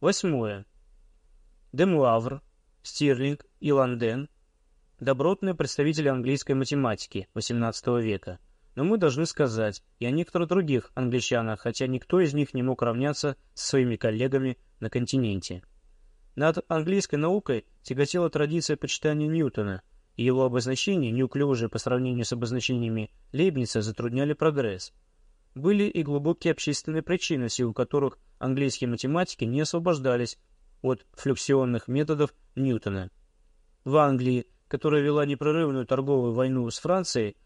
Восьмое. Демуавр, Стирлинг и Ланден – добротные представители английской математики XVIII века. Но мы должны сказать и о некоторых других англичанах, хотя никто из них не мог равняться со своими коллегами на континенте. Над английской наукой тяготела традиция почитания Ньютона, и его обозначения, неуклюжие по сравнению с обозначениями Лейбница, затрудняли прогресс. Были и глубокие общественные причины, в силу которых английские математики не освобождались от флюксионных методов Ньютона. В Англии, которая вела непрерывную торговую войну с Францией,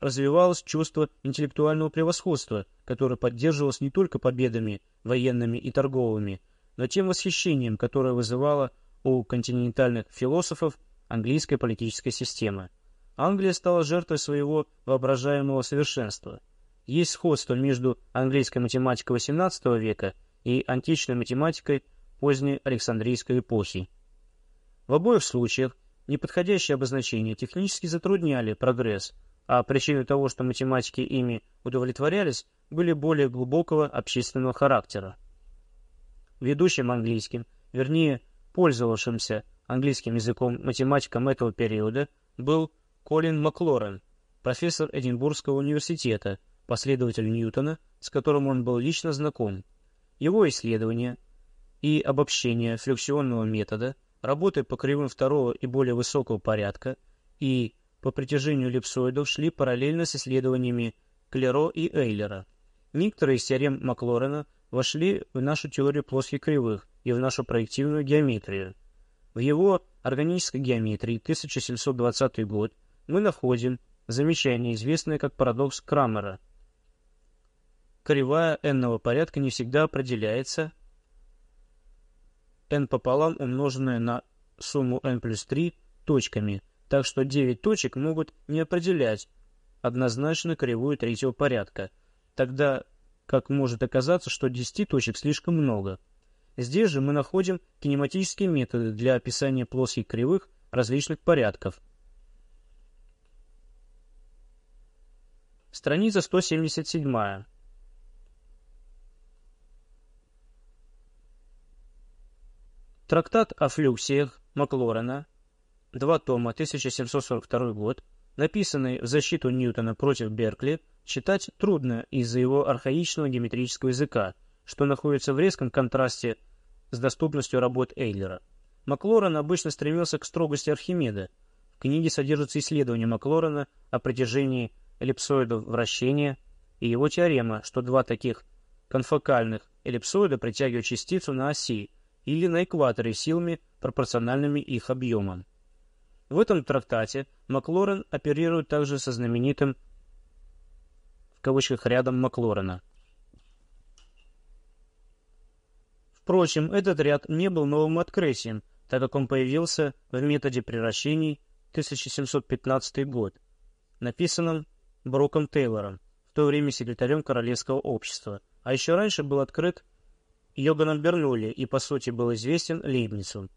развивалось чувство интеллектуального превосходства, которое поддерживалось не только победами военными и торговыми, но тем восхищением, которое вызывало у континентальных философов английская политическая система. Англия стала жертвой своего воображаемого совершенства. Есть сходство между английской математикой XVIII века и античной математикой поздней Александрийской эпохи. В обоих случаях неподходящие обозначения технически затрудняли прогресс, а причиной того, что математики ими удовлетворялись, были более глубокого общественного характера. Ведущим английским, вернее, пользовавшимся английским языком математиком этого периода был Колин Маклорен, профессор Эдинбургского университета, последователь Ньютона, с которым он был лично знаком. Его исследования и обобщение флюксионного метода, работы по кривым второго и более высокого порядка и по притяжению эллипсоидов шли параллельно с исследованиями Клеро и Эйлера. Некоторые из теорем Маклорена вошли в нашу теорию плоских кривых и в нашу проективную геометрию. В его органической геометрии 1720 год мы находим замечание, известное как парадокс Крамера. Кривая n порядка не всегда определяется n пополам умноженное на сумму n плюс 3 точками, так что 9 точек могут не определять однозначно кривую третьего порядка, тогда как может оказаться, что 10 точек слишком много. Здесь же мы находим кинематические методы для описания плоских кривых различных порядков. Страница 177. Трактат о флюксиях Маклорена, два тома, 1742 год, написанный в защиту Ньютона против Беркли, читать трудно из-за его архаичного геометрического языка, что находится в резком контрасте с доступностью работ Эйлера. Маклорен обычно стремился к строгости Архимеда. В книге содержатся исследования Маклорена о протяжении эллипсоидов вращения и его теорема, что два таких конфокальных эллипсоида притягивают частицу на оси или на экваторе силами, пропорциональными их объемам. В этом трактате Маклорен оперирует также со знаменитым в кавычках рядом Маклорена – Впрочем, этот ряд не был новым открытием, так как он появился в методе превращений 1715 год, написанном Броком Тейлором, в то время секретарем Королевского общества, а еще раньше был открыт Йоганом Бернулли и, по сути, был известен Лейбницу.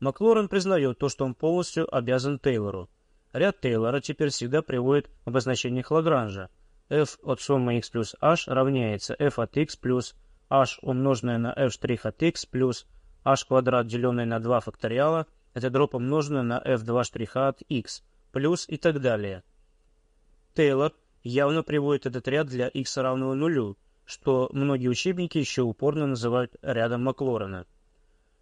Маклорен признает то, что он полностью обязан Тейлору. Ряд Тейлора теперь всегда приводит в обозначениях Лагранжа. f от суммы x плюс h равняется f от x плюс h умноженное на f' от x плюс h квадрат, деленное на 2 факториала, это дробь умноженное на f2' штриха от x, плюс и так далее. Тейлор явно приводит этот ряд для x равного нулю, что многие учебники еще упорно называют рядом Маклорена.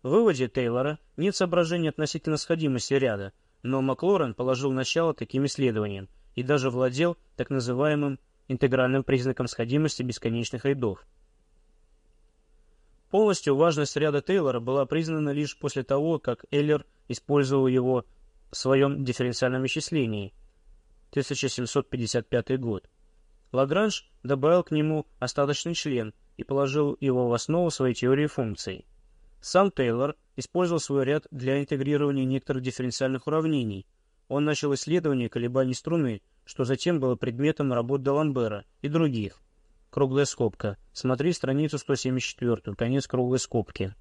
В выводе Тейлора нет соображений относительно сходимости ряда, но Маклорен положил начало таким исследованиям и даже владел так называемым интегральным признаком сходимости бесконечных рядов. Полностью важность ряда Тейлора была признана лишь после того, как Эллер использовал его в своем дифференциальном исчислении 1755 год. Лагранж добавил к нему остаточный член и положил его в основу своей теории функций. Сам Тейлор использовал свой ряд для интегрирования некоторых дифференциальных уравнений. Он начал исследование колебаний струны, что затем было предметом работ Даламбера и других. Круглая скобка. Смотри страницу 174, конец круглой скобки.